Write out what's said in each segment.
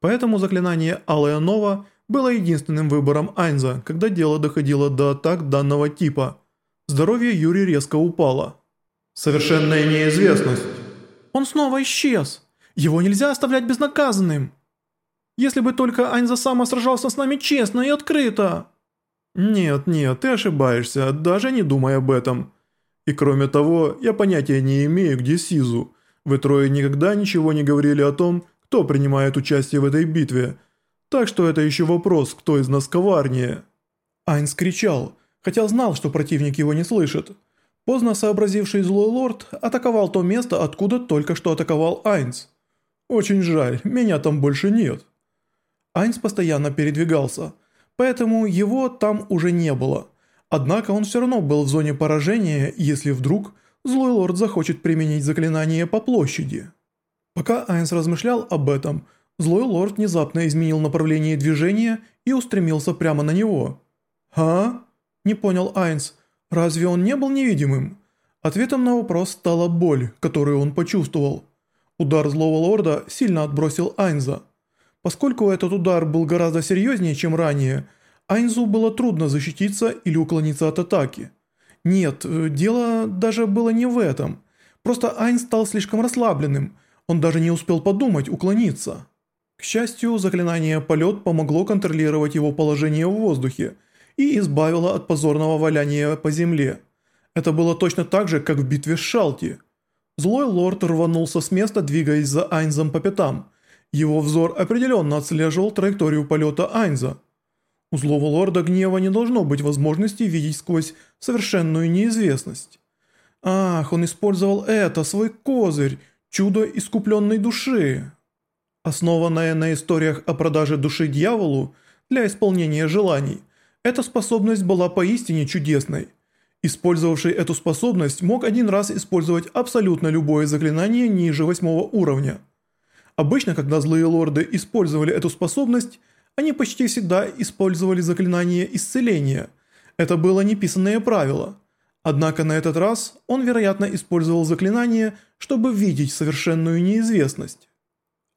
Поэтому заклинание «Алая Нова» было единственным выбором Айнза, когда дело доходило до атак данного типа. Здоровье Юри резко упало. Совершенная неизвестность. Он снова исчез. Его нельзя оставлять безнаказанным. Если бы только Айнза сама сражался с нами честно и открыто. Нет, нет, ты ошибаешься, даже не думай об этом. И кроме того, я понятия не имею, где Сизу. Вы трое никогда ничего не говорили о том, кто принимает участие в этой битве. Так что это еще вопрос, кто из нас коварнее. Айнс кричал, хотя знал, что противник его не слышит. Поздно сообразивший злой лорд атаковал то место, откуда только что атаковал Айнс. Очень жаль, меня там больше нет. Айнс постоянно передвигался, поэтому его там уже не было. Однако он все равно был в зоне поражения, если вдруг злой лорд захочет применить заклинание по площади. Пока Айнс размышлял об этом, злой лорд внезапно изменил направление движения и устремился прямо на него. «А?» – не понял Айнс. «Разве он не был невидимым?» Ответом на вопрос стала боль, которую он почувствовал. Удар злого лорда сильно отбросил Айнза. Поскольку этот удар был гораздо серьезнее, чем ранее, Айнзу было трудно защититься или уклониться от атаки. Нет, э, дело даже было не в этом. Просто Айнз стал слишком расслабленным, он даже не успел подумать уклониться. К счастью, заклинание «Полет» помогло контролировать его положение в воздухе и избавило от позорного валяния по земле. Это было точно так же, как в битве с Шалти. Злой лорд рванулся с места, двигаясь за Айнзом по пятам – его взор определенно отслеживал траекторию полета Айнза. У злого лорда гнева не должно быть возможности видеть сквозь совершенную неизвестность. Ах, он использовал это, свой козырь, чудо искупленной души. Основанная на историях о продаже души дьяволу для исполнения желаний, эта способность была поистине чудесной. Использовавший эту способность мог один раз использовать абсолютно любое заклинание ниже восьмого уровня – Обычно, когда злые лорды использовали эту способность, они почти всегда использовали заклинание исцеления. Это было неписанное правило. Однако на этот раз он, вероятно, использовал заклинание, чтобы видеть совершенную неизвестность.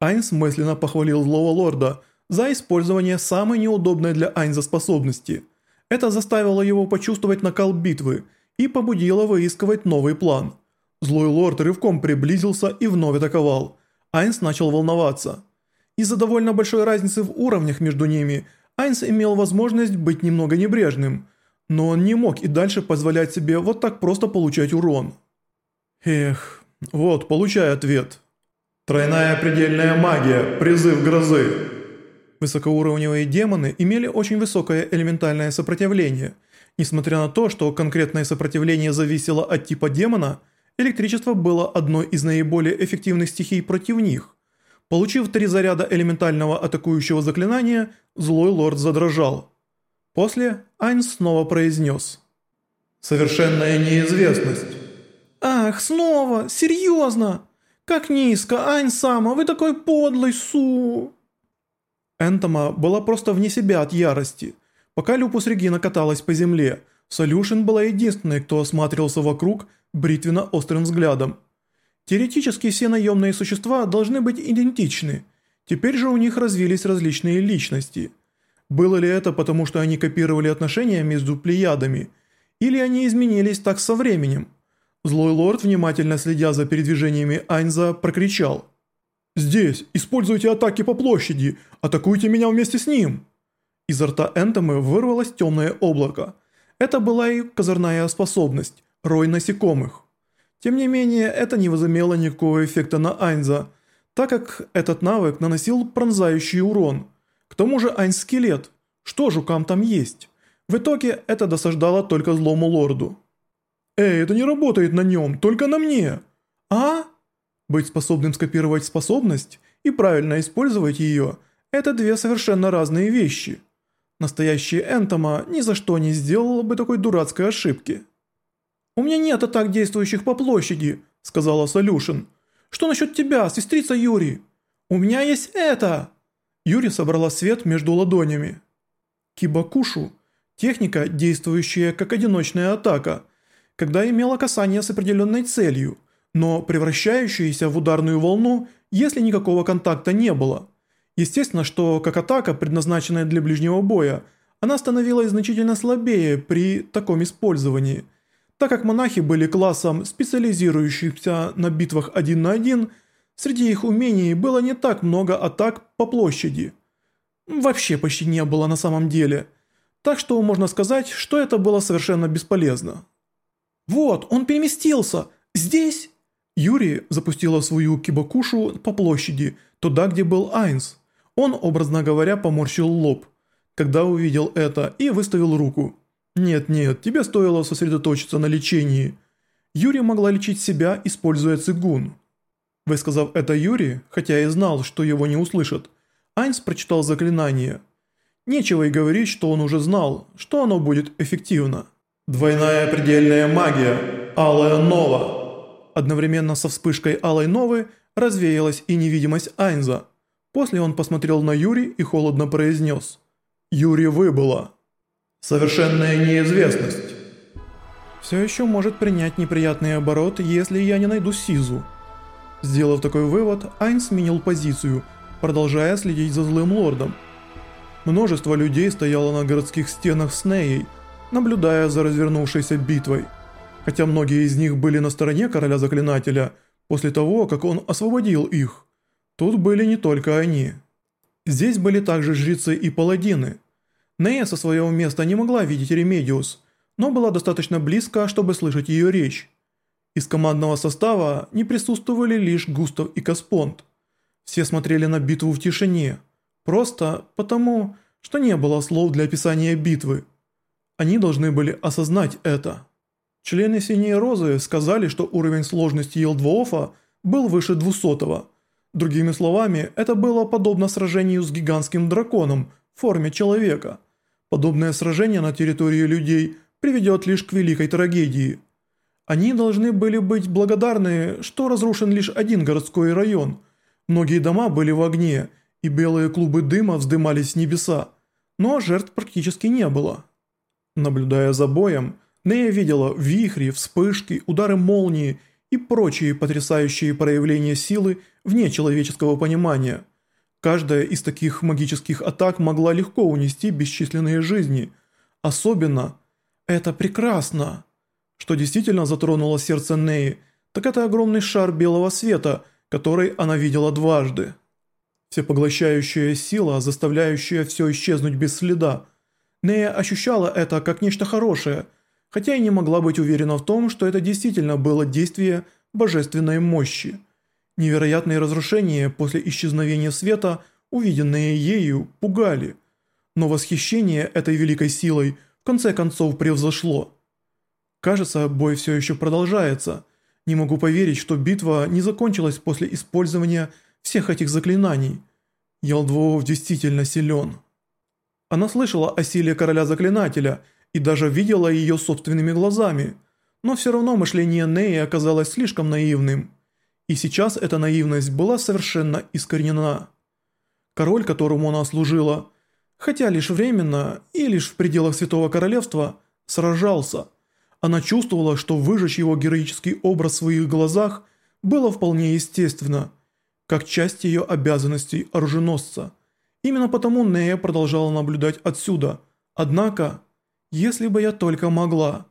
Айнс мысленно похвалил злого лорда за использование самой неудобной для Айнза способности. Это заставило его почувствовать накал битвы и побудило выискивать новый план. Злой лорд рывком приблизился и вновь атаковал – Айнс начал волноваться. Из-за довольно большой разницы в уровнях между ними, Айнс имел возможность быть немного небрежным, но он не мог и дальше позволять себе вот так просто получать урон. Эх, вот, получай ответ. Тройная предельная магия, призыв грозы. Высокоуровневые демоны имели очень высокое элементальное сопротивление. Несмотря на то, что конкретное сопротивление зависело от типа демона – Электричество было одной из наиболее эффективных стихий против них. Получив три заряда элементального атакующего заклинания, злой лорд задрожал. После Айнс снова произнес. «Совершенная неизвестность». «Ах, снова? Серьезно? Как низко, Айнсама, вы такой подлый, Су!» Энтома была просто вне себя от ярости. Пока Люпус Регина каталась по земле, Солюшин была единственной, кто осматривался вокруг бритвенно-острым взглядом. Теоретически все наемные существа должны быть идентичны, теперь же у них развились различные личности. Было ли это потому, что они копировали отношения между плеядами, или они изменились так со временем? Злой лорд, внимательно следя за передвижениями Айнза, прокричал. «Здесь! Используйте атаки по площади! Атакуйте меня вместе с ним!» Изо рта Энтомы вырвалось темное облако. Это была и козырная способность рой насекомых. Тем не менее, это не возымело никакого эффекта на Айнза, так как этот навык наносил пронзающий урон. К тому же Айнз скелет, что жукам там есть? В итоге это досаждало только злому лорду. «Эй, это не работает на нем, только на мне!» «А?» Быть способным скопировать способность и правильно использовать ее – это две совершенно разные вещи. Настоящий Энтома ни за что не сделал бы такой дурацкой ошибки. «У меня нет атак, действующих по площади», – сказала Солюшин. «Что насчет тебя, сестрица Юри? У меня есть это!» Юри собрала свет между ладонями. Кибакушу – техника, действующая как одиночная атака, когда имела касание с определенной целью, но превращающаяся в ударную волну, если никакого контакта не было. Естественно, что как атака, предназначенная для ближнего боя, она становилась значительно слабее при таком использовании. Так как монахи были классом, специализирующимся на битвах один на один, среди их умений было не так много атак по площади. Вообще почти не было на самом деле. Так что можно сказать, что это было совершенно бесполезно. «Вот, он переместился! Здесь!» Юрий запустила свою кибакушу по площади, туда, где был Айнс. Он, образно говоря, поморщил лоб, когда увидел это, и выставил руку. «Нет-нет, тебе стоило сосредоточиться на лечении». Юрий могла лечить себя, используя цигун. Высказав это Юрий, хотя и знал, что его не услышат, Айнс прочитал заклинание. Нечего и говорить, что он уже знал, что оно будет эффективно. «Двойная предельная магия. Алая Нова». Одновременно со вспышкой Алой Новы развеялась и невидимость Айнза – После он посмотрел на Юри и холодно произнес. «Юри выбыла». «Совершенная неизвестность». «Все еще может принять неприятный оборот, если я не найду Сизу». Сделав такой вывод, Айн сменил позицию, продолжая следить за злым лордом. Множество людей стояло на городских стенах с Неей, наблюдая за развернувшейся битвой. Хотя многие из них были на стороне короля заклинателя после того, как он освободил их. Тут были не только они. Здесь были также жрецы и паладины. Нея со своего места не могла видеть Ремедиус, но была достаточно близко, чтобы слышать ее речь. Из командного состава не присутствовали лишь Густав и Каспонд. Все смотрели на битву в тишине, просто потому, что не было слов для описания битвы. Они должны были осознать это. Члены Синей Розы сказали, что уровень сложности Елдвоофа был выше 200 -го. Другими словами, это было подобно сражению с гигантским драконом в форме человека. Подобное сражение на территории людей приведет лишь к великой трагедии. Они должны были быть благодарны, что разрушен лишь один городской район. Многие дома были в огне, и белые клубы дыма вздымались с небеса, но жертв практически не было. Наблюдая за боем, Нея видела вихри, вспышки, удары молнии и прочие потрясающие проявления силы вне человеческого понимания. Каждая из таких магических атак могла легко унести бесчисленные жизни. Особенно «это прекрасно!» Что действительно затронуло сердце Неи, так это огромный шар белого света, который она видела дважды. Всепоглощающая сила, заставляющая все исчезнуть без следа. Нея ощущала это как нечто хорошее – хотя и не могла быть уверена в том, что это действительно было действие божественной мощи. Невероятные разрушения после исчезновения света, увиденные ею, пугали. Но восхищение этой великой силой в конце концов превзошло. Кажется, бой все еще продолжается. Не могу поверить, что битва не закончилась после использования всех этих заклинаний. Ялдвоов действительно силен. Она слышала о силе короля заклинателя – и даже видела ее собственными глазами, но все равно мышление Неи оказалось слишком наивным. И сейчас эта наивность была совершенно искоренена. Король, которому она служила, хотя лишь временно и лишь в пределах Святого Королевства, сражался. Она чувствовала, что выжечь его героический образ в своих глазах было вполне естественно, как часть ее обязанностей оруженосца. Именно потому Нея продолжала наблюдать отсюда. Однако... Если бы я только могла.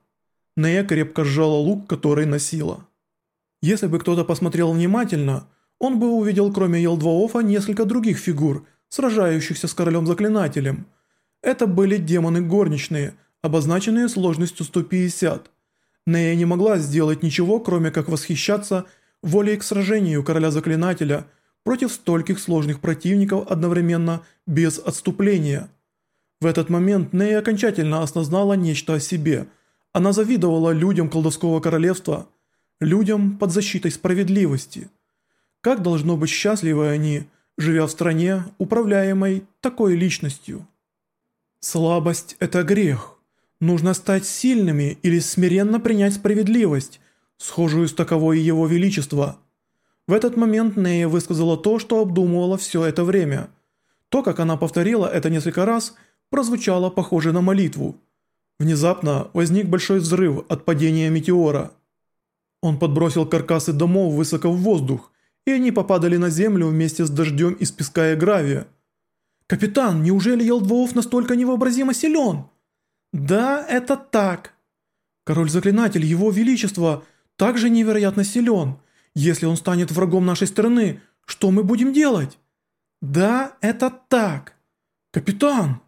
Нея крепко сжала лук, который носила. Если бы кто-то посмотрел внимательно, он бы увидел кроме Елдваофа несколько других фигур, сражающихся с королем-заклинателем. Это были демоны горничные, обозначенные сложностью 150. Нея не могла сделать ничего, кроме как восхищаться волей к сражению короля-заклинателя против стольких сложных противников одновременно без отступления – в этот момент Ней окончательно осознала нечто о себе. Она завидовала людям колдовского королевства, людям под защитой справедливости. Как должно быть счастливы они, живя в стране, управляемой такой личностью? Слабость – это грех. Нужно стать сильными или смиренно принять справедливость, схожую с таковой его величества. В этот момент Нея высказала то, что обдумывала все это время. То, как она повторила это несколько раз – прозвучало похоже на молитву. Внезапно возник большой взрыв от падения метеора. Он подбросил каркасы домов высоко в воздух, и они попадали на землю вместе с дождем из песка и гравия. «Капитан, неужели Елдвоов настолько невообразимо силен?» «Да, это так». «Король-заклинатель, его величество, также невероятно силен. Если он станет врагом нашей страны, что мы будем делать?» «Да, это так». «Капитан!»